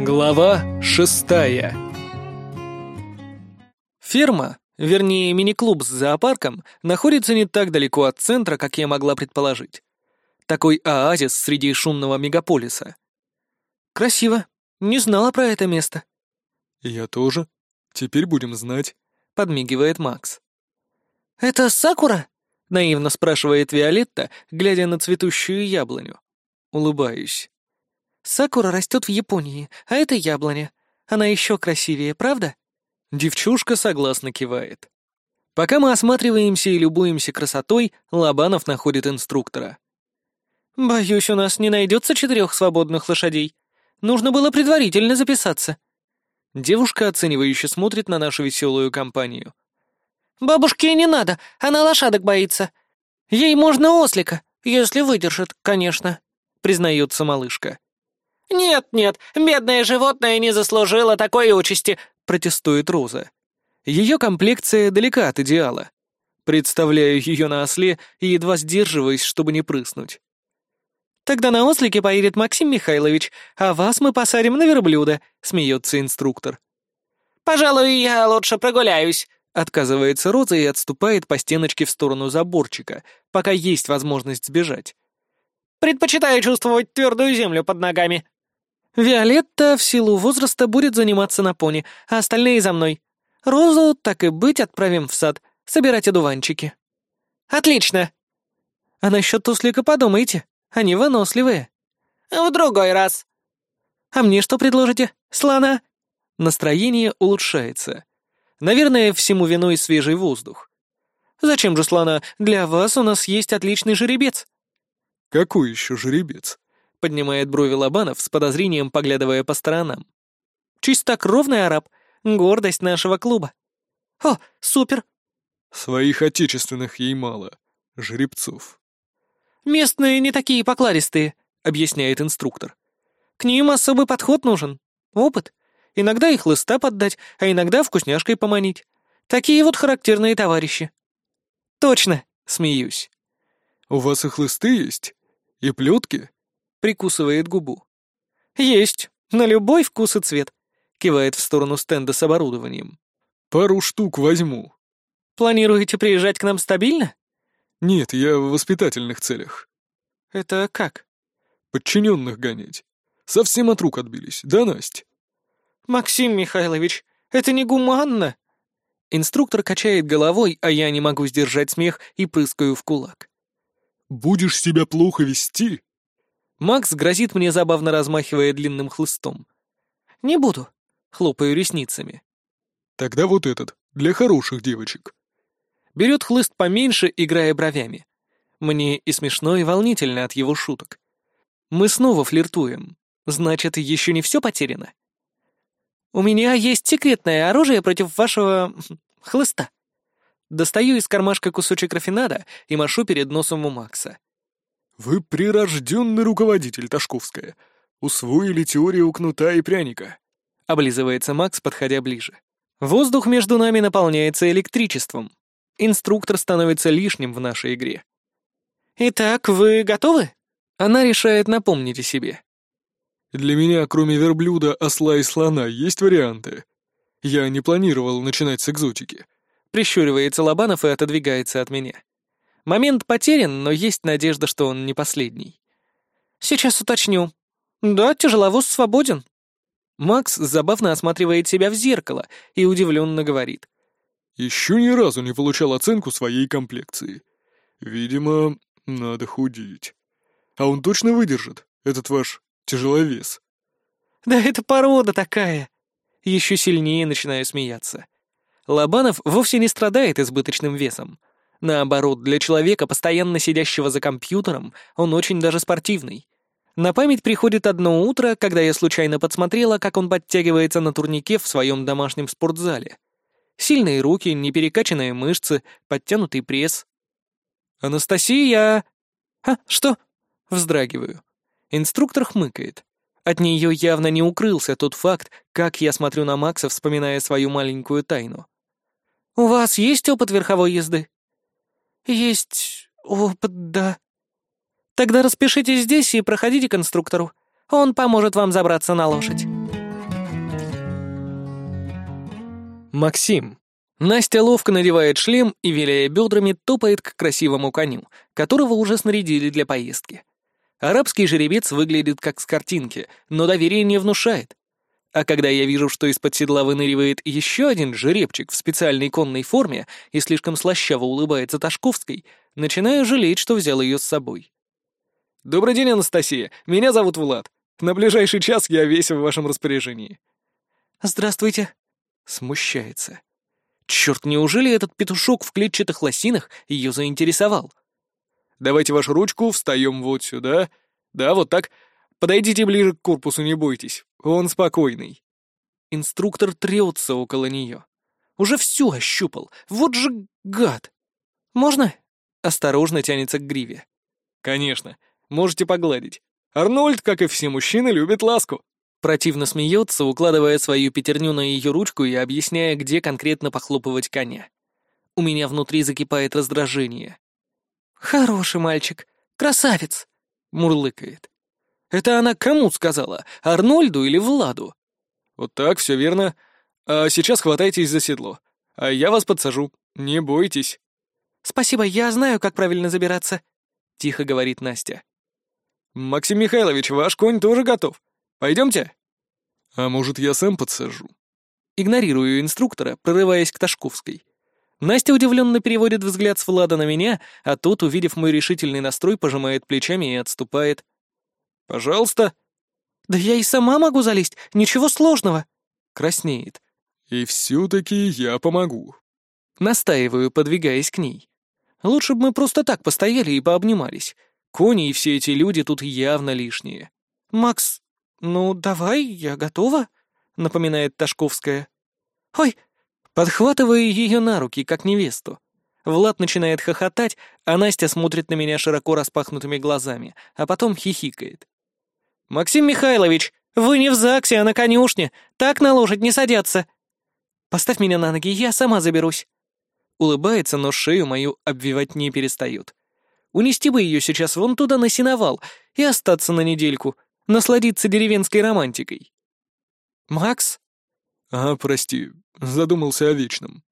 Глава шестая Ферма, вернее мини-клуб с зоопарком, находится не так далеко от центра, как я могла предположить. Такой оазис среди шумного мегаполиса. Красиво. Не знала про это место. «Я тоже. Теперь будем знать», — подмигивает Макс. «Это Сакура?» — наивно спрашивает Виолетта, глядя на цветущую яблоню. Улыбаюсь. «Сакура растет в Японии, а это яблоня. Она еще красивее, правда?» Девчушка согласно кивает. Пока мы осматриваемся и любуемся красотой, Лобанов находит инструктора. «Боюсь, у нас не найдется четырех свободных лошадей. Нужно было предварительно записаться». Девушка оценивающе смотрит на нашу веселую компанию. «Бабушке не надо, она лошадок боится. Ей можно ослика, если выдержит, конечно», — признается малышка. «Нет-нет, бедное животное не заслужило такой участи», — протестует Роза. Ее комплекция далека от идеала. Представляю ее на осле и едва сдерживаюсь, чтобы не прыснуть. «Тогда на ослике поедет Максим Михайлович, а вас мы посадим на верблюда», — смеется инструктор. «Пожалуй, я лучше прогуляюсь», — отказывается Роза и отступает по стеночке в сторону заборчика, пока есть возможность сбежать. «Предпочитаю чувствовать твердую землю под ногами». «Виолетта в силу возраста будет заниматься на пони, а остальные за мной. Розу, так и быть, отправим в сад, собирать одуванчики». «Отлично!» «А насчет туслика подумайте. Они выносливые». «В другой раз». «А мне что предложите, слона?» Настроение улучшается. Наверное, всему виной свежий воздух. «Зачем же слона? Для вас у нас есть отличный жеребец». «Какой еще жеребец?» — поднимает брови Лобанов с подозрением, поглядывая по сторонам. «Чистокровный араб, гордость нашего клуба». «О, супер!» «Своих отечественных ей мало. Жеребцов». «Местные не такие покладистые», — объясняет инструктор. «К ним особый подход нужен. Опыт. Иногда их хлыста поддать, а иногда вкусняшкой поманить. Такие вот характерные товарищи». «Точно», — смеюсь. «У вас и хлысты есть? И плетки?» — прикусывает губу. «Есть. На любой вкус и цвет», — кивает в сторону стенда с оборудованием. «Пару штук возьму». «Планируете приезжать к нам стабильно?» «Нет, я в воспитательных целях». «Это как?» «Подчиненных гонять. Совсем от рук отбились, да, Насть?» «Максим Михайлович, это не гуманно!» Инструктор качает головой, а я не могу сдержать смех и прыскаю в кулак. «Будешь себя плохо вести?» Макс грозит мне, забавно размахивая длинным хлыстом. «Не буду», — хлопаю ресницами. «Тогда вот этот, для хороших девочек» берет хлыст поменьше, играя бровями. Мне и смешно, и волнительно от его шуток. Мы снова флиртуем. Значит, еще не все потеряно? У меня есть секретное оружие против вашего... хлыста. Достаю из кармашка кусочек рафинада и машу перед носом у Макса. «Вы прирожденный руководитель, Ташковская. Усвоили теорию кнута и пряника», — облизывается Макс, подходя ближе. Воздух между нами наполняется электричеством. Инструктор становится лишним в нашей игре. «Итак, вы готовы?» Она решает напомнить о себе. «Для меня, кроме верблюда, осла и слона, есть варианты. Я не планировал начинать с экзотики». Прищуривается Лобанов и отодвигается от меня. Момент потерян, но есть надежда, что он не последний. «Сейчас уточню. Да, тяжеловоз свободен». Макс забавно осматривает себя в зеркало и удивленно говорит. Еще ни разу не получал оценку своей комплекции. Видимо, надо худеть. А он точно выдержит, этот ваш тяжеловес? Да это порода такая. Еще сильнее начинаю смеяться. Лобанов вовсе не страдает избыточным весом. Наоборот, для человека, постоянно сидящего за компьютером, он очень даже спортивный. На память приходит одно утро, когда я случайно подсмотрела, как он подтягивается на турнике в своем домашнем спортзале. Сильные руки, неперекачанные мышцы, подтянутый пресс. «Анастасия!» «А, что?» Вздрагиваю. Инструктор хмыкает. От нее явно не укрылся тот факт, как я смотрю на Макса, вспоминая свою маленькую тайну. «У вас есть опыт верховой езды?» «Есть опыт, да». «Тогда распишитесь здесь и проходите к инструктору. Он поможет вам забраться на лошадь». Максим. Настя ловко надевает шлем и, виляя бедрами, топает к красивому коню, которого уже снарядили для поездки. Арабский жеребец выглядит как с картинки, но доверие не внушает. А когда я вижу, что из-под седла выныривает еще один жеребчик в специальной конной форме и слишком слащаво улыбается Ташковской, начинаю жалеть, что взял ее с собой. «Добрый день, Анастасия. Меня зовут Влад. На ближайший час я весь в вашем распоряжении». «Здравствуйте», Смущается. Черт, неужели этот петушок в клетчатых лосинах ее заинтересовал? «Давайте вашу ручку, встаем вот сюда. Да, вот так. Подойдите ближе к корпусу, не бойтесь. Он спокойный». Инструктор трется около нее. Уже все ощупал. Вот же гад. «Можно?» Осторожно тянется к гриве. «Конечно. Можете погладить. Арнольд, как и все мужчины, любит ласку». Противно смеется, укладывая свою пятерню на ее ручку и объясняя, где конкретно похлопывать коня. У меня внутри закипает раздражение. «Хороший мальчик, красавец!» — мурлыкает. «Это она кому сказала? Арнольду или Владу?» «Вот так, все верно. А сейчас хватайтесь за седло. А я вас подсажу. Не бойтесь». «Спасибо, я знаю, как правильно забираться», — тихо говорит Настя. «Максим Михайлович, ваш конь тоже готов. Пойдемте?» «А может, я сам подсажу?» Игнорирую инструктора, прорываясь к Ташковской. Настя удивленно переводит взгляд с Влада на меня, а тот, увидев мой решительный настрой, пожимает плечами и отступает. «Пожалуйста». «Да я и сама могу залезть, ничего сложного». Краснеет. «И все-таки я помогу». Настаиваю, подвигаясь к ней. Лучше бы мы просто так постояли и пообнимались. Кони и все эти люди тут явно лишние. «Макс, «Ну, давай, я готова», — напоминает Ташковская. «Ой!» Подхватываю ее на руки, как невесту. Влад начинает хохотать, а Настя смотрит на меня широко распахнутыми глазами, а потом хихикает. «Максим Михайлович, вы не в ЗАГСе, а на конюшне. Так на лошадь не садятся. Поставь меня на ноги, я сама заберусь». Улыбается, но шею мою обвивать не перестает. Унести бы ее сейчас вон туда на сеновал и остаться на недельку, насладиться деревенской романтикой. «Макс?» «А, прости, задумался о вечном».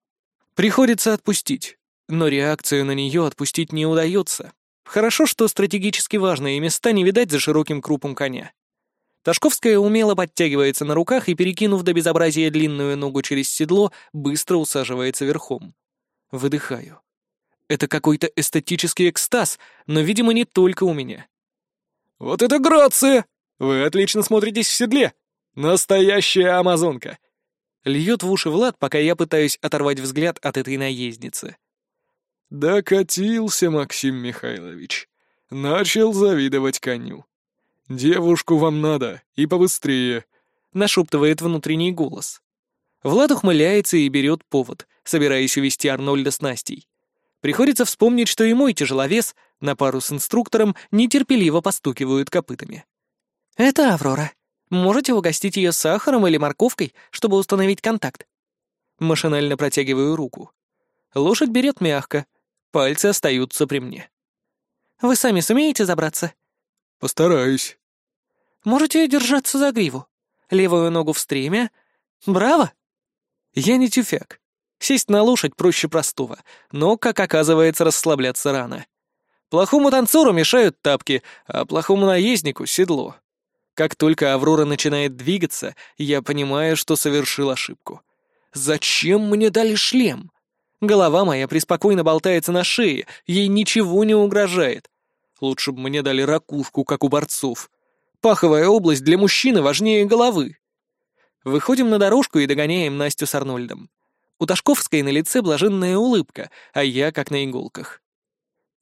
Приходится отпустить, но реакцию на нее отпустить не удается. Хорошо, что стратегически важные места не видать за широким крупом коня. Ташковская умело подтягивается на руках и, перекинув до безобразия длинную ногу через седло, быстро усаживается верхом. Выдыхаю. Это какой-то эстетический экстаз, но, видимо, не только у меня. «Вот это грация!» Вы отлично смотритесь в седле. Настоящая амазонка. Льет в уши Влад, пока я пытаюсь оторвать взгляд от этой наездницы. Докатился Максим Михайлович. Начал завидовать коню. «Девушку вам надо, и побыстрее», — нашептывает внутренний голос. Влад ухмыляется и берет повод, собираясь увести Арнольда с Настей. Приходится вспомнить, что и мой тяжеловес на пару с инструктором нетерпеливо постукивают копытами. «Это Аврора. Можете угостить ее сахаром или морковкой, чтобы установить контакт?» Машинально протягиваю руку. Лошадь берет мягко, пальцы остаются при мне. «Вы сами сумеете забраться?» «Постараюсь». «Можете держаться за гриву. Левую ногу в стремя. Браво!» Я не тюфяк. Сесть на лошадь проще простого, но, как оказывается, расслабляться рано. Плохому танцору мешают тапки, а плохому наезднику — седло. Как только Аврора начинает двигаться, я понимаю, что совершил ошибку. Зачем мне дали шлем? Голова моя преспокойно болтается на шее, ей ничего не угрожает. Лучше бы мне дали ракушку, как у борцов. Паховая область для мужчины важнее головы. Выходим на дорожку и догоняем Настю с Арнольдом. У Ташковской на лице блаженная улыбка, а я как на иголках.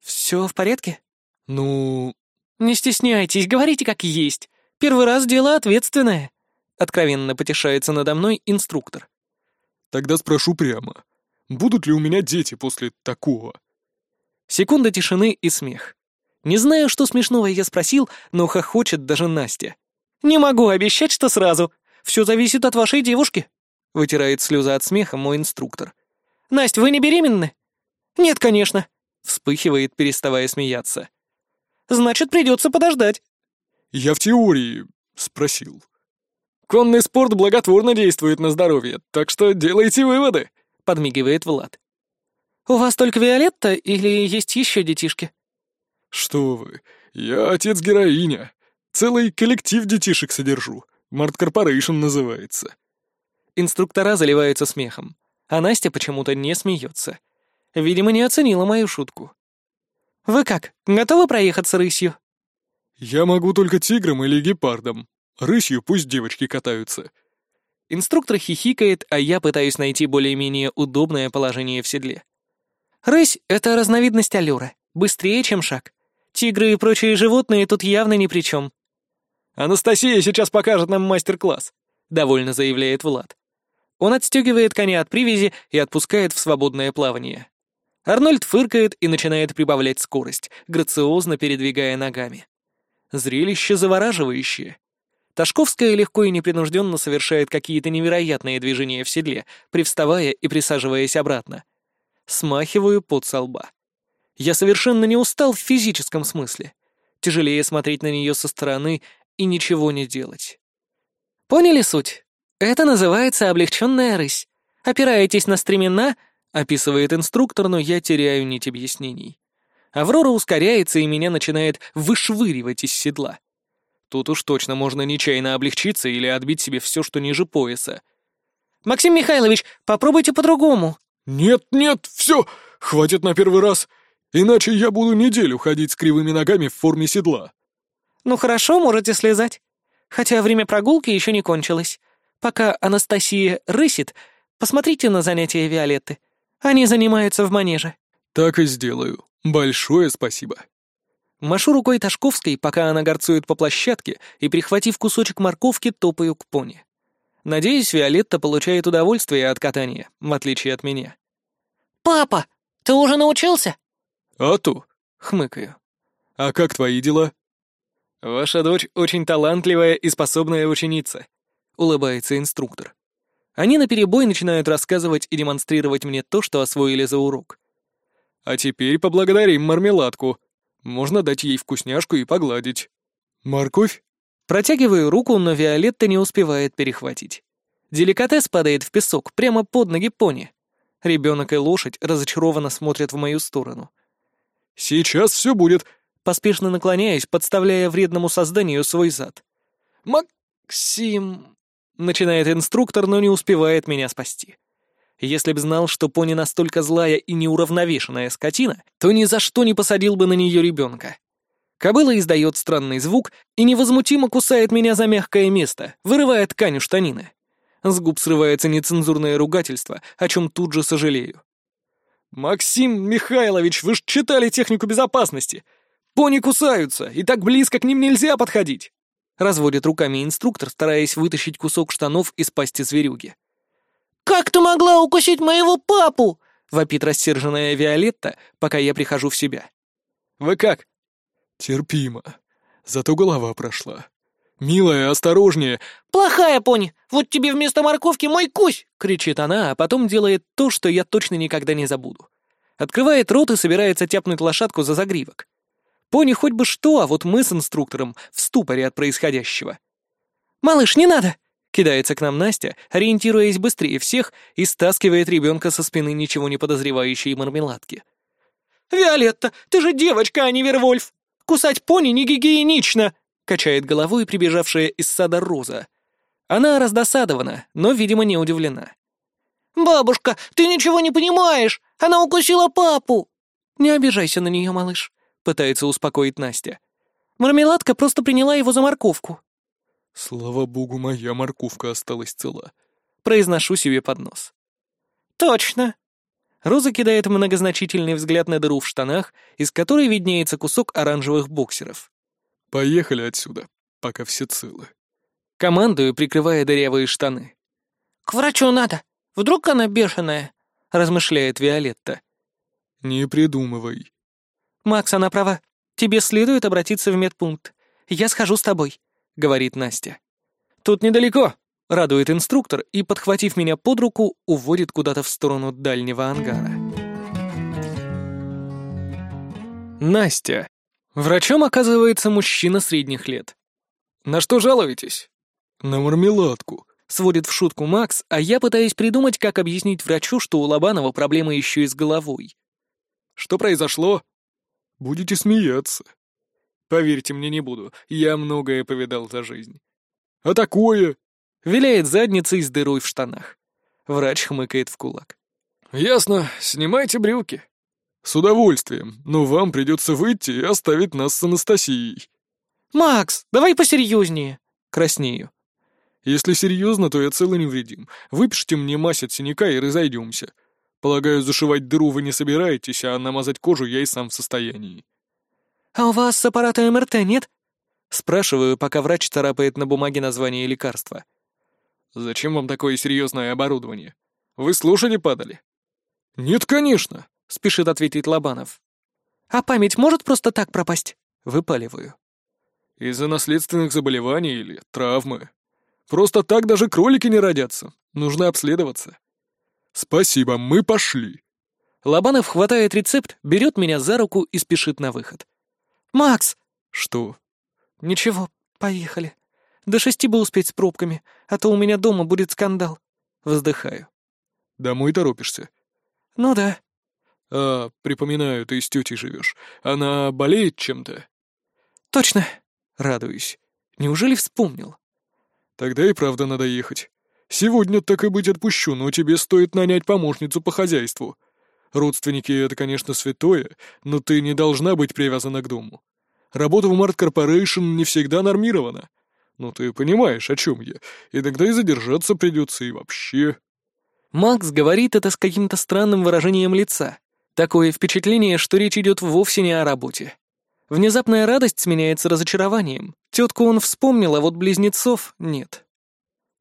«Все в порядке?» «Ну...» «Не стесняйтесь, говорите как есть. Первый раз дело ответственное», — откровенно потешается надо мной инструктор. «Тогда спрошу прямо. Будут ли у меня дети после такого?» Секунда тишины и смех. Не знаю, что смешного я спросил, но хохочет даже Настя. «Не могу обещать, что сразу. Все зависит от вашей девушки», — вытирает слезы от смеха мой инструктор. «Настя, вы не беременны?» «Нет, конечно», — вспыхивает, переставая смеяться. «Значит, придется подождать». Я в теории спросил. конный спорт благотворно действует на здоровье, так что делайте выводы», — подмигивает Влад. «У вас только Виолетта или есть еще детишки?» «Что вы, я отец-героиня. Целый коллектив детишек содержу. Март Корпорейшн называется». Инструктора заливаются смехом, а Настя почему-то не смеется. Видимо, не оценила мою шутку. «Вы как, готовы проехаться рысью?» «Я могу только тигром или гепардом. Рысью пусть девочки катаются». Инструктор хихикает, а я пытаюсь найти более-менее удобное положение в седле. Рысь — это разновидность аллюра, быстрее, чем шаг. Тигры и прочие животные тут явно ни при чем. «Анастасия сейчас покажет нам мастер-класс», — довольно заявляет Влад. Он отстегивает коня от привязи и отпускает в свободное плавание. Арнольд фыркает и начинает прибавлять скорость, грациозно передвигая ногами. Зрелище завораживающее. Ташковская легко и непринужденно совершает какие-то невероятные движения в седле, привставая и присаживаясь обратно. Смахиваю под со лба. Я совершенно не устал в физическом смысле. Тяжелее смотреть на нее со стороны и ничего не делать. Поняли суть? Это называется облегченная рысь. Опираетесь на стремена, описывает инструктор, но я теряю нить объяснений. Аврора ускоряется и меня начинает вышвыривать из седла. Тут уж точно можно нечаянно облегчиться или отбить себе все, что ниже пояса. «Максим Михайлович, попробуйте по-другому». «Нет, нет, все, хватит на первый раз, иначе я буду неделю ходить с кривыми ногами в форме седла». «Ну хорошо, можете слезать. Хотя время прогулки еще не кончилось. Пока Анастасия рысит, посмотрите на занятия Виолетты. Они занимаются в манеже». «Так и сделаю. Большое спасибо». Машу рукой Ташковской, пока она горцует по площадке, и, прихватив кусочек морковки, топаю к пони. Надеюсь, Виолетта получает удовольствие от катания, в отличие от меня. «Папа, ты уже научился?» «А то», — хмыкаю. «А как твои дела?» «Ваша дочь очень талантливая и способная ученица», — улыбается инструктор. Они наперебой начинают рассказывать и демонстрировать мне то, что освоили за урок. «А теперь поблагодарим мармеладку. Можно дать ей вкусняшку и погладить. Морковь?» Протягиваю руку, но Виолетта не успевает перехватить. Деликатес падает в песок прямо под ноги пони. Ребенок и лошадь разочарованно смотрят в мою сторону. «Сейчас все будет», Поспешно наклоняюсь, подставляя вредному созданию свой зад. «Максим...» — начинает инструктор, но не успевает меня спасти. Если б знал, что пони настолько злая и неуравновешенная скотина, то ни за что не посадил бы на нее ребенка. Кобыла издает странный звук и невозмутимо кусает меня за мягкое место, вырывая ткань у штанины. С губ срывается нецензурное ругательство, о чем тут же сожалею. «Максим Михайлович, вы ж читали технику безопасности! Пони кусаются, и так близко к ним нельзя подходить!» Разводит руками инструктор, стараясь вытащить кусок штанов из пасти зверюги. «Как ты могла укусить моего папу?» — вопит рассерженная Виолетта, пока я прихожу в себя. «Вы как?» «Терпимо. Зато голова прошла. Милая, осторожнее!» «Плохая пони! Вот тебе вместо морковки мой кусь!» — кричит она, а потом делает то, что я точно никогда не забуду. Открывает рот и собирается тяпнуть лошадку за загривок. Пони хоть бы что, а вот мы с инструктором в ступоре от происходящего. «Малыш, не надо!» — кидается к нам Настя, ориентируясь быстрее всех и стаскивает ребенка со спины ничего не подозревающей мармеладки. «Виолетта, ты же девочка, а не Вервольф! Кусать пони не гигиенично!» — качает головой прибежавшая из сада Роза. Она раздосадована, но, видимо, не удивлена. «Бабушка, ты ничего не понимаешь! Она укусила папу!» «Не обижайся на нее, малыш. — пытается успокоить Настя. «Мармеладка просто приняла его за морковку». «Слава богу, моя морковка осталась цела», — произношу себе под нос. «Точно». Роза кидает многозначительный взгляд на дыру в штанах, из которой виднеется кусок оранжевых боксеров. «Поехали отсюда, пока все целы». Командую, прикрывая дырявые штаны. «К врачу надо. Вдруг она бешеная?» — размышляет Виолетта. «Не придумывай», «Макс, она права. Тебе следует обратиться в медпункт. Я схожу с тобой», — говорит Настя. «Тут недалеко», — радует инструктор и, подхватив меня под руку, уводит куда-то в сторону дальнего ангара. Настя. Врачом оказывается мужчина средних лет. «На что жалуетесь?» На мармеладку. Сводит в шутку Макс, а я пытаюсь придумать, как объяснить врачу, что у Лобанова проблемы еще и с головой. Что произошло? Будете смеяться. Поверьте мне, не буду. Я многое повидал за жизнь. А такое? Виляет задницей с дырой в штанах. Врач хмыкает в кулак. Ясно. Снимайте брюки. С удовольствием, но вам придется выйти и оставить нас с Анастасией. Макс, давай посерьезнее. Краснею. Если серьезно, то я цел и невредим. Выпишите мне мазь от синяка и разойдемся. Полагаю, зашивать дыру вы не собираетесь, а намазать кожу я и сам в состоянии. «А у вас аппарата МРТ нет?» Спрашиваю, пока врач царапает на бумаге название лекарства. «Зачем вам такое серьезное оборудование? Вы с лошади падали?» «Нет, конечно», — спешит ответить Лобанов. «А память может просто так пропасть?» Выпаливаю. «Из-за наследственных заболеваний или травмы. Просто так даже кролики не родятся. Нужно обследоваться». «Спасибо, мы пошли». Лобанов хватает рецепт, берет меня за руку и спешит на выход. «Макс!» «Что?» «Ничего, поехали. До шести бы успеть с пробками, а то у меня дома будет скандал». Вздыхаю. «Домой торопишься?» «Ну да». «А, припоминаю, ты с тетей живешь. Она болеет чем-то?» «Точно». Радуюсь. Неужели вспомнил? «Тогда и правда надо ехать. Сегодня так и быть отпущу, но тебе стоит нанять помощницу по хозяйству. Родственники — это, конечно, святое, но ты не должна быть привязана к дому. Работа в Март Корпорейшн не всегда нормирована. Ну, ты понимаешь, о чем я. Иногда и задержаться придется, и вообще...» Макс говорит это с каким-то странным выражением лица. Такое впечатление, что речь идет вовсе не о работе. Внезапная радость сменяется разочарованием. Тетку он вспомнил, а вот близнецов нет.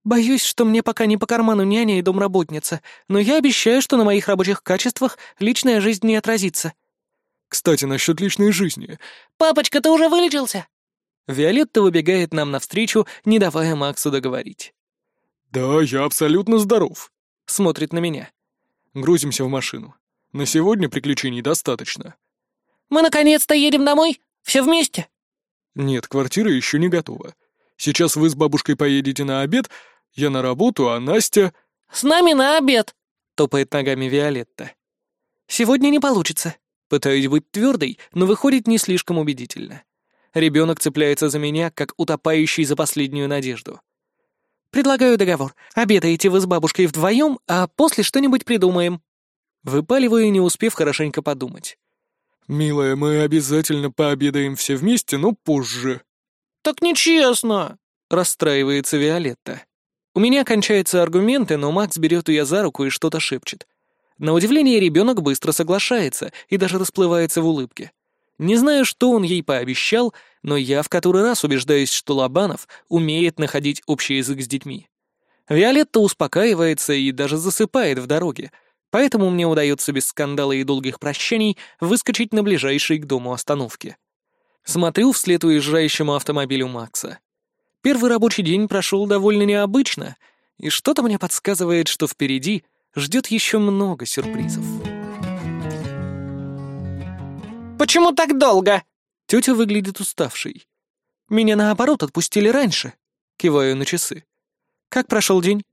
Боюсь, что мне пока не по карману няня и домработница, но я обещаю, что на моих рабочих качествах личная жизнь не отразится. Кстати, насчет личной жизни. Папочка, ты уже вылечился? Виолетта выбегает нам навстречу, не давая Максу договорить. Да, я абсолютно здоров. Смотрит на меня. Грузимся в машину. На сегодня приключений достаточно. Мы наконец-то едем домой? Все вместе? Нет, квартира еще не готова. Сейчас вы с бабушкой поедете на обед, я на работу, а Настя...» «С нами на обед!» — топает ногами Виолетта. «Сегодня не получится». Пытаюсь быть твердой, но выходит не слишком убедительно. Ребенок цепляется за меня, как утопающий за последнюю надежду. «Предлагаю договор. Обедаете вы с бабушкой вдвоем, а после что-нибудь придумаем». Выпаливаю, не успев хорошенько подумать. «Милая, мы обязательно пообедаем все вместе, но позже», «Так нечестно!» — расстраивается Виолетта. У меня кончаются аргументы, но Макс берет ее за руку и что-то шепчет. На удивление ребенок быстро соглашается и даже расплывается в улыбке. Не знаю, что он ей пообещал, но я в который раз убеждаюсь, что Лобанов умеет находить общий язык с детьми. Виолетта успокаивается и даже засыпает в дороге, поэтому мне удается без скандала и долгих прощаний выскочить на ближайшей к дому остановке. Смотрю вслед уезжающему автомобилю Макса. Первый рабочий день прошел довольно необычно, и что-то мне подсказывает, что впереди ждет еще много сюрпризов. «Почему так долго?» Тетя выглядит уставшей. «Меня, наоборот, отпустили раньше», — киваю на часы. «Как прошел день?»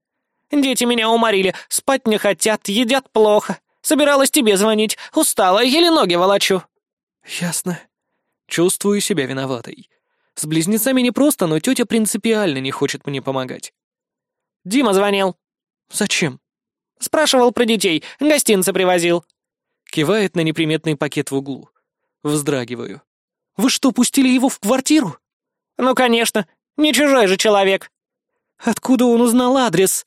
«Дети меня уморили, спать не хотят, едят плохо. Собиралась тебе звонить, устала, еле ноги волочу». «Ясно», Чувствую себя виноватой. С близнецами непросто, но тетя принципиально не хочет мне помогать. «Дима звонил». «Зачем?» «Спрашивал про детей, гостинцы привозил». Кивает на неприметный пакет в углу. Вздрагиваю. «Вы что, пустили его в квартиру?» «Ну, конечно. Не чужой же человек». «Откуда он узнал адрес?»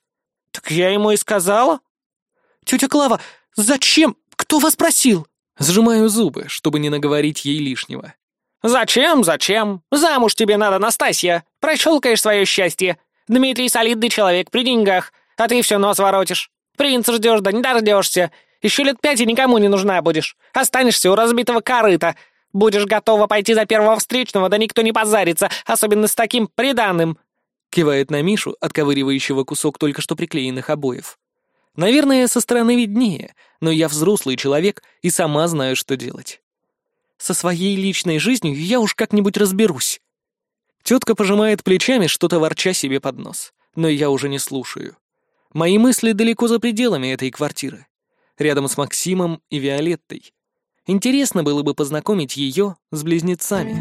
«Так я ему и сказала». «Тетя Клава, зачем? Кто вас просил?» Сжимаю зубы, чтобы не наговорить ей лишнего. «Зачем, зачем? Замуж тебе надо, Настасья. Прощелкаешь свое счастье. Дмитрий солидный человек при деньгах, а ты все нос воротишь. Принца ждешь, да не дождешься. Еще лет пять и никому не нужна будешь. Останешься у разбитого корыта. Будешь готова пойти за первого встречного, да никто не позарится, особенно с таким приданным». Кивает на Мишу, отковыривающего кусок только что приклеенных обоев. Наверное, со стороны виднее, но я взрослый человек и сама знаю, что делать. Со своей личной жизнью я уж как-нибудь разберусь. Тетка пожимает плечами, что-то ворча себе под нос, но я уже не слушаю. Мои мысли далеко за пределами этой квартиры, рядом с Максимом и Виолеттой. Интересно было бы познакомить ее с близнецами.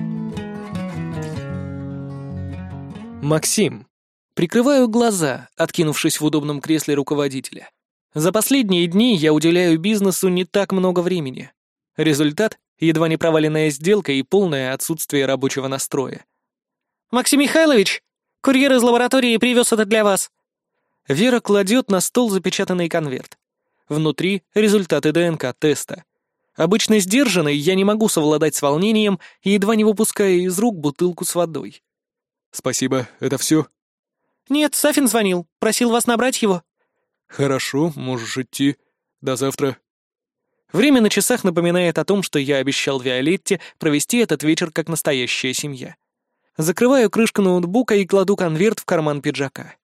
Максим. Прикрываю глаза, откинувшись в удобном кресле руководителя. За последние дни я уделяю бизнесу не так много времени. Результат — едва не проваленная сделка и полное отсутствие рабочего настроя. «Максим Михайлович, курьер из лаборатории привез это для вас». Вера кладет на стол запечатанный конверт. Внутри результаты ДНК-теста. Обычно сдержанный, я не могу совладать с волнением едва не выпускаю из рук бутылку с водой. «Спасибо, это все?» «Нет, Сафин звонил, просил вас набрать его». «Хорошо, можешь идти. До завтра». Время на часах напоминает о том, что я обещал Виолетте провести этот вечер как настоящая семья. Закрываю крышку ноутбука и кладу конверт в карман пиджака.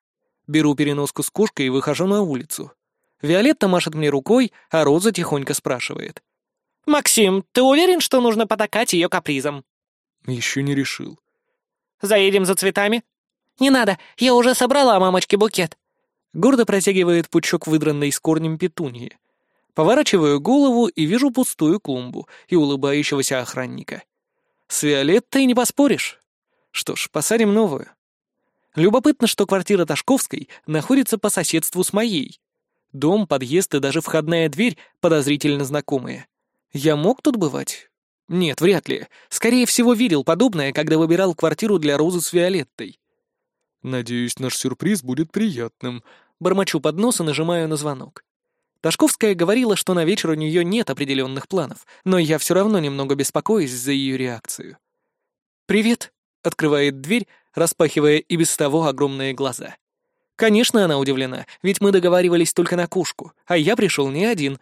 Беру переноску с кошкой и выхожу на улицу. Виолетта машет мне рукой, а Роза тихонько спрашивает. «Максим, ты уверен, что нужно потакать ее капризом?» «Еще не решил». «Заедем за цветами?» «Не надо, я уже собрала мамочке букет». Гордо протягивает пучок выдранной с корнем петуньи. Поворачиваю голову и вижу пустую клумбу и улыбающегося охранника. С Виолеттой не поспоришь. Что ж, посадим новую. Любопытно, что квартира Ташковской находится по соседству с моей. Дом, подъезд и даже входная дверь подозрительно знакомые. Я мог тут бывать? Нет, вряд ли. Скорее всего, видел подобное, когда выбирал квартиру для Розы с Виолеттой. «Надеюсь, наш сюрприз будет приятным», — бормочу под нос и нажимаю на звонок. Ташковская говорила, что на вечер у нее нет определенных планов, но я все равно немного беспокоюсь за ее реакцию. «Привет», — открывает дверь, распахивая и без того огромные глаза. Конечно, она удивлена, ведь мы договаривались только на кушку, а я пришел не один.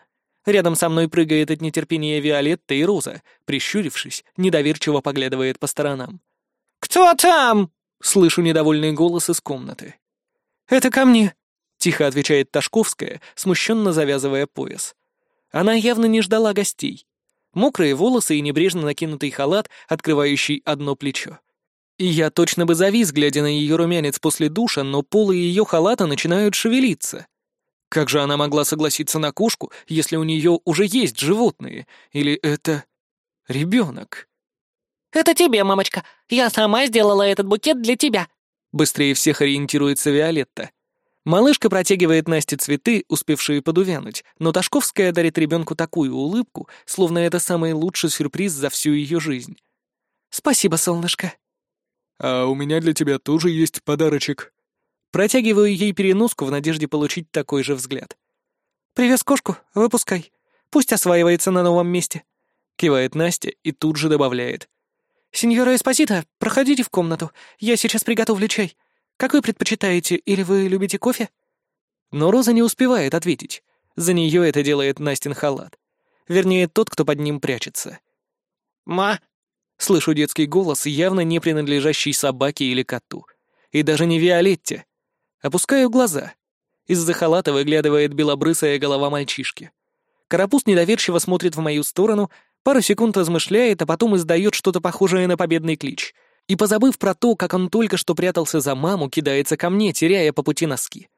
Рядом со мной прыгает от нетерпения Виолетта и Роза, прищурившись, недоверчиво поглядывает по сторонам. «Кто там?» — слышу недовольный голос из комнаты. «Это ко мне», Тихо отвечает Ташковская, смущенно завязывая пояс. Она явно не ждала гостей. Мокрые волосы и небрежно накинутый халат, открывающий одно плечо. И я точно бы завис, глядя на ее румянец после душа, но полы ее халата начинают шевелиться. Как же она могла согласиться на кошку, если у нее уже есть животные? Или это... ребенок? «Это тебе, мамочка. Я сама сделала этот букет для тебя». Быстрее всех ориентируется Виолетта. Малышка протягивает Насте цветы, успевшие подувянуть, но Ташковская дарит ребенку такую улыбку, словно это самый лучший сюрприз за всю ее жизнь. «Спасибо, солнышко». «А у меня для тебя тоже есть подарочек». Протягиваю ей переноску в надежде получить такой же взгляд. «Привез кошку, выпускай. Пусть осваивается на новом месте», — кивает Настя и тут же добавляет. «Сеньора Эспосита, проходите в комнату, я сейчас приготовлю чай. Как вы предпочитаете, или вы любите кофе?» Но Роза не успевает ответить. За нее это делает Настин халат. Вернее, тот, кто под ним прячется. «Ма!» Слышу детский голос, явно не принадлежащий собаке или коту. И даже не Виолетте. Опускаю глаза. Из-за халата выглядывает белобрысая голова мальчишки. Карапуз недоверчиво смотрит в мою сторону, пару секунд размышляет, а потом издает что-то похожее на победный клич — и, позабыв про то, как он только что прятался за маму, кидается ко мне, теряя по пути носки.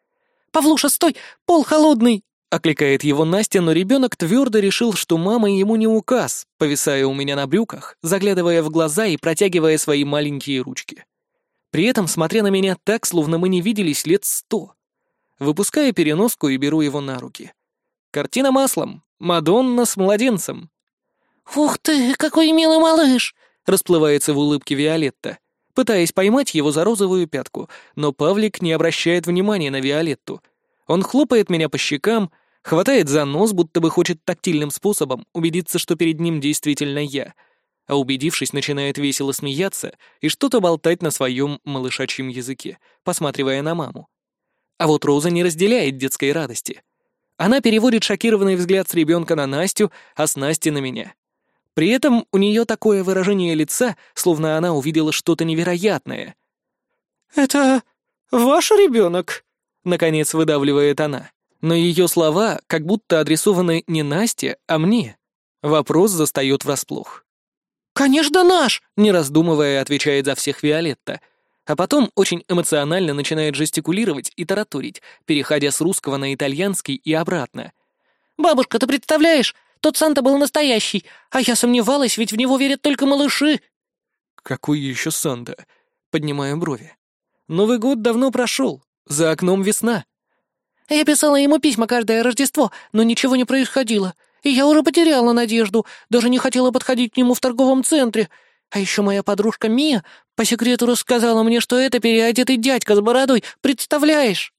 «Павлуша, стой! Пол холодный!» — окликает его Настя, но ребенок твердо решил, что мама ему не указ, повисая у меня на брюках, заглядывая в глаза и протягивая свои маленькие ручки. При этом смотря на меня так, словно мы не виделись лет сто. Выпускаю переноску и беру его на руки. Картина маслом. Мадонна с младенцем. «Ух ты, какой милый малыш!» Расплывается в улыбке Виолетта, пытаясь поймать его за розовую пятку, но Павлик не обращает внимания на Виолетту. Он хлопает меня по щекам, хватает за нос, будто бы хочет тактильным способом убедиться, что перед ним действительно я, а убедившись, начинает весело смеяться и что-то болтать на своем малышачьем языке, посматривая на маму. А вот Роза не разделяет детской радости. Она переводит шокированный взгляд с ребенка на Настю, а с Насти на меня. При этом у нее такое выражение лица, словно она увидела что-то невероятное. «Это ваш ребенок?» — наконец выдавливает она. Но ее слова как будто адресованы не Насте, а мне. Вопрос застает врасплох. «Конечно наш!» — не раздумывая, отвечает за всех Виолетта. А потом очень эмоционально начинает жестикулировать и тараторить, переходя с русского на итальянский и обратно. «Бабушка, ты представляешь? Тот Санта был настоящий, а я сомневалась, ведь в него верят только малыши». «Какой еще Санта?» — поднимаю брови. «Новый год давно прошел, за окном весна». «Я писала ему письма каждое Рождество, но ничего не происходило, и я уже потеряла надежду, даже не хотела подходить к нему в торговом центре. А еще моя подружка Мия по секрету рассказала мне, что это переодетый дядька с бородой, представляешь?»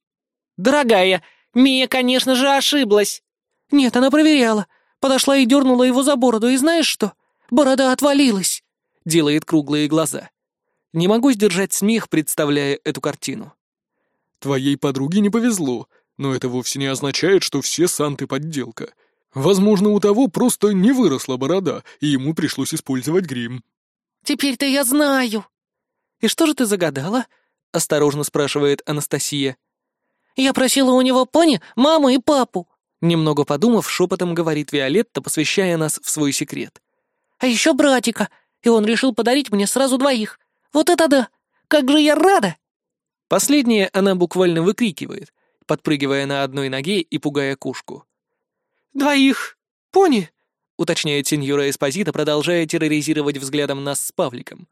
«Дорогая, Мия, конечно же, ошиблась». «Нет, она проверяла. Подошла и дернула его за бороду, и знаешь что? Борода отвалилась!» Делает круглые глаза. Не могу сдержать смех, представляя эту картину. «Твоей подруге не повезло, но это вовсе не означает, что все Санты подделка. Возможно, у того просто не выросла борода, и ему пришлось использовать грим». «Теперь-то я знаю!» «И что же ты загадала?» — осторожно спрашивает Анастасия. «Я просила у него пони, маму и папу. Немного подумав, шепотом говорит Виолетта, посвящая нас в свой секрет. «А еще братика, и он решил подарить мне сразу двоих. Вот это да! Как же я рада!» Последнее она буквально выкрикивает, подпрыгивая на одной ноге и пугая кушку. «Двоих! Пони!» — уточняет сеньора Эспозита, продолжая терроризировать взглядом нас с Павликом.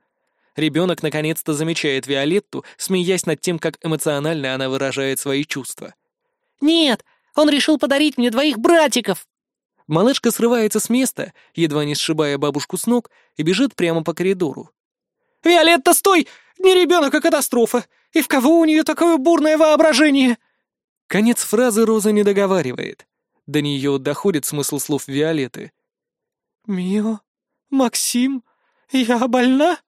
Ребенок наконец-то замечает Виолетту, смеясь над тем, как эмоционально она выражает свои чувства. «Нет, он решил подарить мне двоих братиков!» Малышка срывается с места, едва не сшибая бабушку с ног, и бежит прямо по коридору. «Виолетта, стой! Не ребенок, а катастрофа! И в кого у нее такое бурное воображение?» Конец фразы Роза не договаривает. До нее доходит смысл слов Виолетты. «Мио? Максим? Я больна?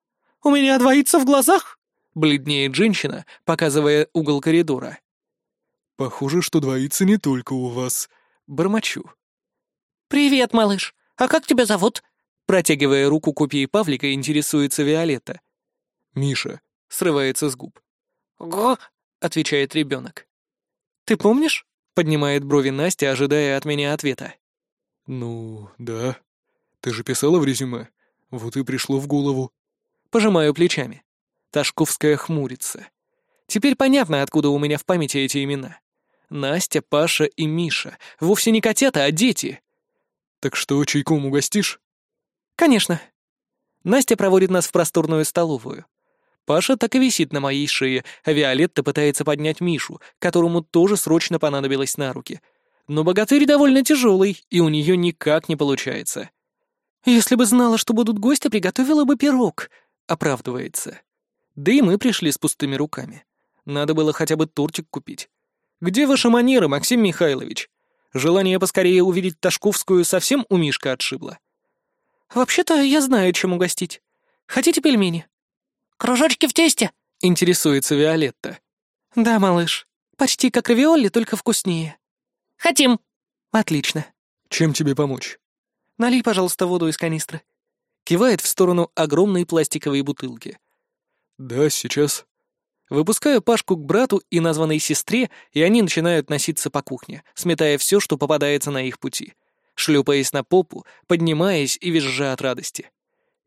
У меня двоится в глазах?» Бледнеет женщина, показывая угол коридора. «Похоже, что двоится не только у вас». Бормочу. «Привет, малыш. А как тебя зовут?» Протягивая руку копии Павлика, интересуется Виолетта. «Миша», — срывается с губ. «Го», — отвечает ребенок. «Ты помнишь?» — поднимает брови Настя, ожидая от меня ответа. «Ну, да. Ты же писала в резюме. Вот и пришло в голову». Пожимаю плечами. Ташковская хмурится. Теперь понятно, откуда у меня в памяти эти имена. Настя, Паша и Миша. Вовсе не котята, а дети. Так что, чайком угостишь? Конечно. Настя проводит нас в просторную столовую. Паша так и висит на моей шее, а Виолетта пытается поднять Мишу, которому тоже срочно понадобилось на руки. Но богатырь довольно тяжелый, и у нее никак не получается. «Если бы знала, что будут гости, приготовила бы пирог», — оправдывается. Да и мы пришли с пустыми руками. Надо было хотя бы тортик купить. Где ваши манеры, Максим Михайлович? Желание поскорее увидеть Ташковскую совсем у Мишка отшибло. Вообще-то я знаю, чем угостить. Хотите пельмени? Кружочки в тесте, интересуется Виолетта. Да, малыш. Почти как равиоли, только вкуснее. Хотим. Отлично. Чем тебе помочь? Налей, пожалуйста, воду из канистры. Кивает в сторону огромной пластиковой бутылки. Да, сейчас. Выпускаю Пашку к брату и названной сестре, и они начинают носиться по кухне, сметая все, что попадается на их пути, шлепаясь на попу, поднимаясь и визжа от радости.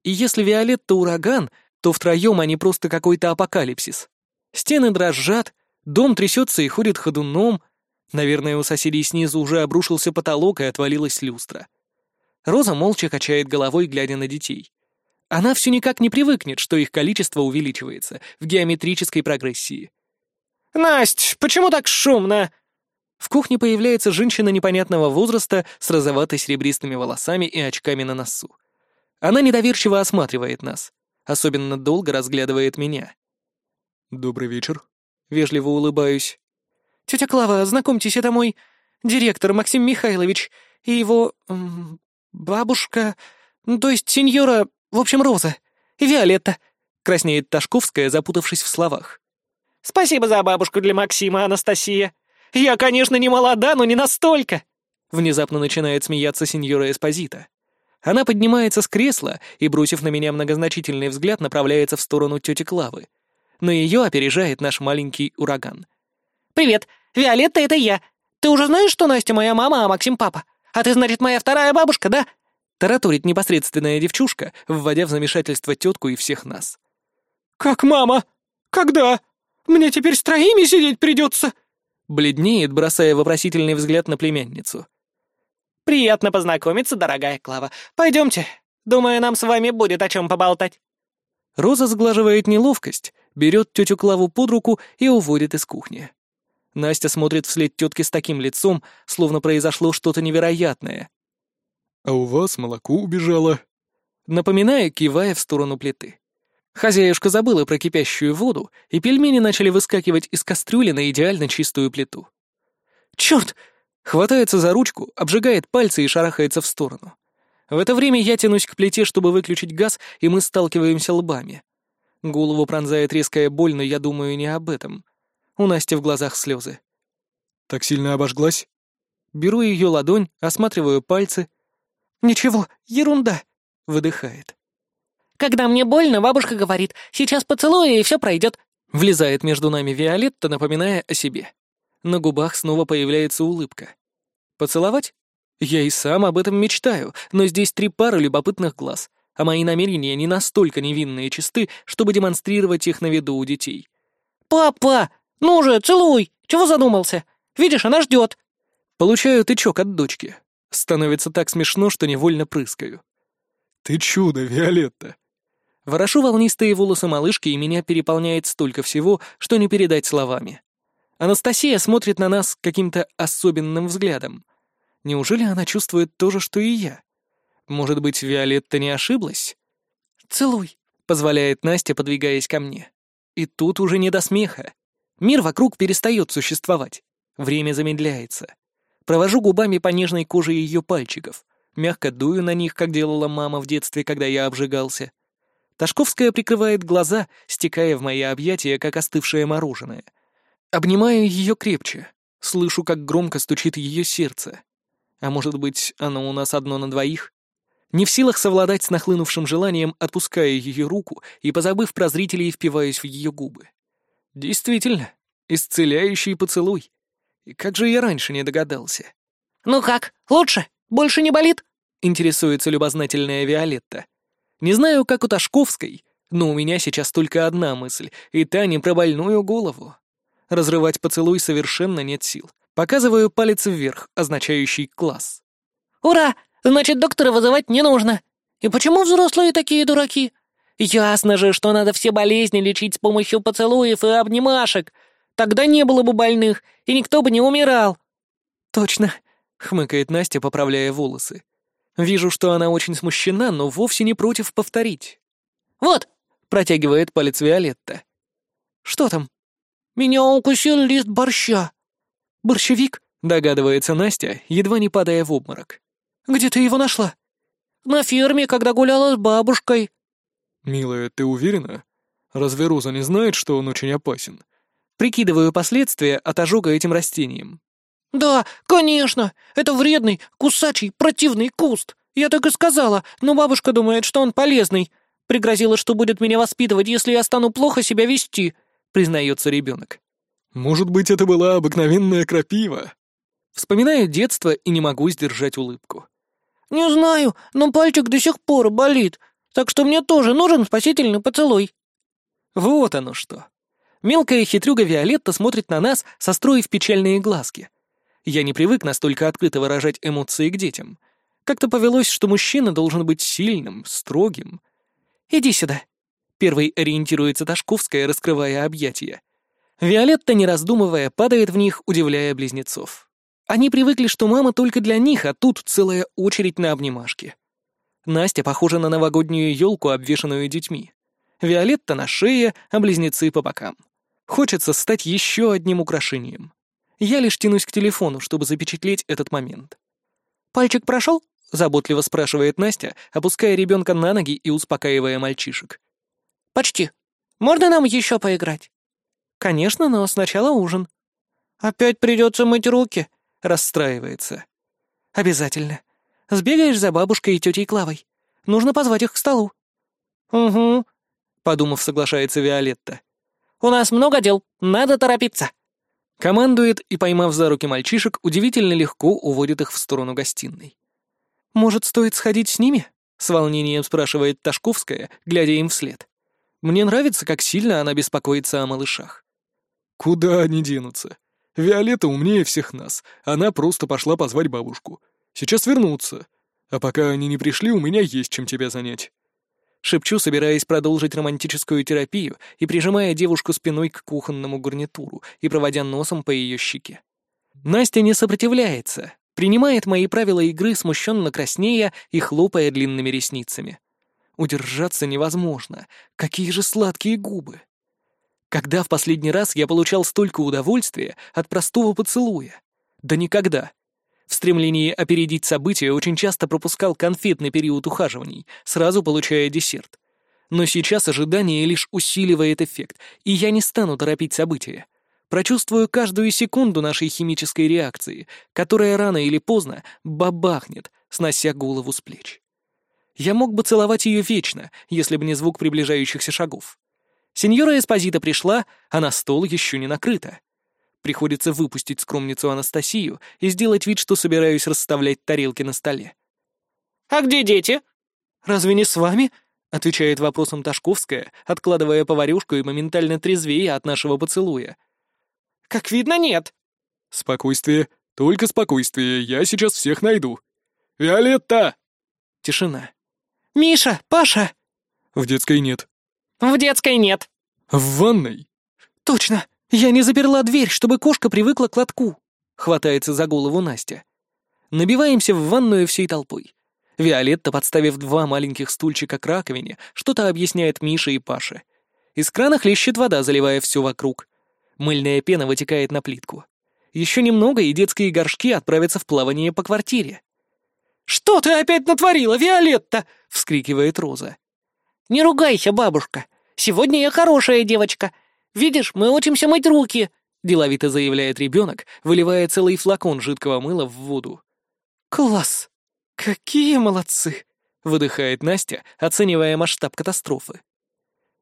И если Виолетта ураган, то втроем они просто какой-то апокалипсис. Стены дрожат, дом трясется и ходит ходуном. Наверное, у соседей снизу уже обрушился потолок и отвалилась люстра. Роза молча качает головой, глядя на детей. Она все никак не привыкнет, что их количество увеличивается в геометрической прогрессии. «Насть, почему так шумно?» В кухне появляется женщина непонятного возраста с розовато-серебристыми волосами и очками на носу. Она недоверчиво осматривает нас, особенно долго разглядывает меня. «Добрый вечер», — вежливо улыбаюсь. «Тетя Клава, знакомьтесь, это мой директор Максим Михайлович и его... бабушка... то есть сеньора в общем, Роза. Виолетта. Краснеет Ташковская, запутавшись в словах. Спасибо за бабушку для Максима, Анастасия. Я, конечно, не молода, но не настолько. Внезапно начинает смеяться сеньора Эспозита. Она поднимается с кресла и, бросив на меня многозначительный взгляд, направляется в сторону тети Клавы. Но ее опережает наш маленький ураган. «Привет, Виолетта — это я. Ты уже знаешь, что Настя моя мама, а Максим папа? А ты, значит, моя вторая бабушка, да?» Тараторит непосредственная девчушка, вводя в замешательство тетку и всех нас. «Как мама? Когда? Мне теперь с троими сидеть придется?» Бледнеет, бросая вопросительный взгляд на племянницу. «Приятно познакомиться, дорогая Клава. Пойдемте. Думаю, нам с вами будет о чем поболтать». Роза сглаживает неловкость, берет тетю Клаву под руку и уводит из кухни. Настя смотрит вслед тетке с таким лицом, словно произошло что-то невероятное. «А у вас молоко убежало?» Напоминая, кивая в сторону плиты. Хозяюшка забыла про кипящую воду, и пельмени начали выскакивать из кастрюли на идеально чистую плиту. «Черт!» Хватается за ручку, обжигает пальцы и шарахается в сторону. В это время я тянусь к плите, чтобы выключить газ, и мы сталкиваемся лбами. Голову пронзает резкая боль, но я думаю не об этом. У Насти в глазах слезы. «Так сильно обожглась?» Беру ее ладонь, осматриваю пальцы. «Ничего, ерунда!» — выдыхает. «Когда мне больно, бабушка говорит, сейчас поцелую, и все пройдет». Влезает между нами Виолетта, напоминая о себе. На губах снова появляется улыбка. Поцеловать? Я и сам об этом мечтаю, но здесь три пары любопытных глаз, а мои намерения не настолько невинные и чисты, чтобы демонстрировать их на виду у детей. «Папа, ну же, целуй! Чего задумался? Видишь, она ждет!» Получаю тычок от дочки. Становится так смешно, что невольно прыскаю. «Ты чудо, Виолетта!» Ворошу волнистые волосы малышки, и меня переполняет столько всего, что не передать словами. Анастасия смотрит на нас каким-то особенным взглядом. Неужели она чувствует то же, что и я? Может быть, Виолетта не ошиблась? «Целуй», — позволяет Настя, подвигаясь ко мне. И тут уже не до смеха. Мир вокруг перестает существовать. Время замедляется. Провожу губами по нежной коже ее пальчиков. Мягко дую на них, как делала мама в детстве, когда я обжигался. Ташковская прикрывает глаза, стекая в мои объятия, как остывшее мороженое — Обнимаю ее крепче. Слышу, как громко стучит ее сердце. А может быть, оно у нас одно на двоих? Не в силах совладать с нахлынувшим желанием, отпускаю ее руку и, позабыв про зрителей, впиваюсь в ее губы. Действительно, исцеляющий поцелуй. И как же я раньше не догадался? «Ну как, лучше? Больше не болит?» — интересуется любознательная Виолетта. Не знаю, как у Ташковской, но у меня сейчас только одна мысль, и та не про больную голову. Разрывать поцелуй совершенно нет сил. Показываю палец вверх, означающий класс. «Ура! Значит, доктора вызывать не нужно. И почему взрослые такие дураки? Ясно же, что надо все болезни лечить с помощью поцелуев и обнимашек. Тогда не было бы больных, и никто бы не умирал». «Точно», — хмыкает Настя, поправляя волосы. Вижу, что она очень смущена, но вовсе не против повторить. «Вот», — протягивает палец Виолетта. «Что там?» Меня укусил лист борща». «Борщевик?» — догадывается Настя, едва не падая в обморок. «Где ты его нашла?» «На ферме, когда гуляла с бабушкой». «Милая, ты уверена? Разве Роза не знает, что он очень опасен?» Прикидываю последствия от ожога этим растением. «Да, конечно! Это вредный, кусачий, противный куст! Я так и сказала, но бабушка думает, что он полезный. Пригрозила, что будет меня воспитывать, если я стану плохо себя вести признается ребенок. «Может быть, это была обыкновенная крапива?» Вспоминаю детство и не могу сдержать улыбку. «Не знаю, но пальчик до сих пор болит, так что мне тоже нужен спасительный поцелуй». Вот оно что. Мелкая хитрюга Виолетта смотрит на нас, состроив печальные глазки. Я не привык настолько открыто выражать эмоции к детям. Как-то повелось, что мужчина должен быть сильным, строгим. «Иди сюда», Первой ориентируется Ташковская, раскрывая объятия. Виолетта, не раздумывая, падает в них, удивляя близнецов. Они привыкли, что мама только для них, а тут целая очередь на обнимашки. Настя похожа на новогоднюю елку, обвешанную детьми. Виолетта на шее, а близнецы по бокам. Хочется стать еще одним украшением. Я лишь тянусь к телефону, чтобы запечатлеть этот момент. «Пальчик прошел?» — заботливо спрашивает Настя, опуская ребенка на ноги и успокаивая мальчишек. «Почти. Можно нам еще поиграть?» «Конечно, но сначала ужин». «Опять придется мыть руки», — расстраивается. «Обязательно. Сбегаешь за бабушкой и тетей Клавой. Нужно позвать их к столу». «Угу», — подумав, соглашается Виолетта. «У нас много дел, надо торопиться». Командует и, поймав за руки мальчишек, удивительно легко уводит их в сторону гостиной. «Может, стоит сходить с ними?» — с волнением спрашивает Ташковская, глядя им вслед. «Мне нравится, как сильно она беспокоится о малышах». «Куда они денутся? Виолетта умнее всех нас. Она просто пошла позвать бабушку. Сейчас вернутся. А пока они не пришли, у меня есть чем тебя занять». Шепчу, собираясь продолжить романтическую терапию и прижимая девушку спиной к кухонному гарнитуру и проводя носом по ее щеке. Настя не сопротивляется, принимает мои правила игры, смущенно краснея и хлопая длинными ресницами. Удержаться невозможно. Какие же сладкие губы. Когда в последний раз я получал столько удовольствия от простого поцелуя? Да никогда. В стремлении опередить события очень часто пропускал конфетный период ухаживаний, сразу получая десерт. Но сейчас ожидание лишь усиливает эффект, и я не стану торопить события. Прочувствую каждую секунду нашей химической реакции, которая рано или поздно бабахнет, снося голову с плеч. Я мог бы целовать ее вечно, если бы не звук приближающихся шагов. Сеньора Эспозита пришла, а на стол еще не накрыто. Приходится выпустить скромницу Анастасию и сделать вид, что собираюсь расставлять тарелки на столе. «А где дети?» «Разве не с вами?» — отвечает вопросом Ташковская, откладывая поварюшку и моментально трезвее от нашего поцелуя. «Как видно, нет». «Спокойствие, только спокойствие, я сейчас всех найду. Виолетта!» Тишина. «Миша! Паша!» «В детской нет». «В детской нет». «В ванной?» «Точно! Я не заперла дверь, чтобы кошка привыкла к лотку!» Хватается за голову Настя. Набиваемся в ванную всей толпой. Виолетта, подставив два маленьких стульчика к раковине, что-то объясняет Мише и Паше. Из крана хлещет вода, заливая все вокруг. Мыльная пена вытекает на плитку. Еще немного, и детские горшки отправятся в плавание по квартире. «Что ты опять натворила, Виолетта?» — вскрикивает Роза. «Не ругайся, бабушка. Сегодня я хорошая девочка. Видишь, мы учимся мыть руки», — деловито заявляет ребенок, выливая целый флакон жидкого мыла в воду. «Класс! Какие молодцы!» — выдыхает Настя, оценивая масштаб катастрофы.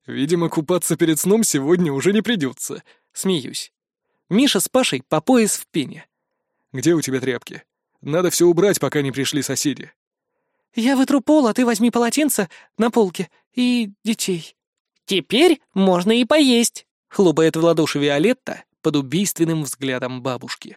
«Видимо, купаться перед сном сегодня уже не придется», — смеюсь. Миша с Пашей по пояс в пене. «Где у тебя тряпки? Надо все убрать, пока не пришли соседи». «Я вытру пол, а ты возьми полотенце на полке и детей». «Теперь можно и поесть», — хлопает в ладоши Виолетта под убийственным взглядом бабушки.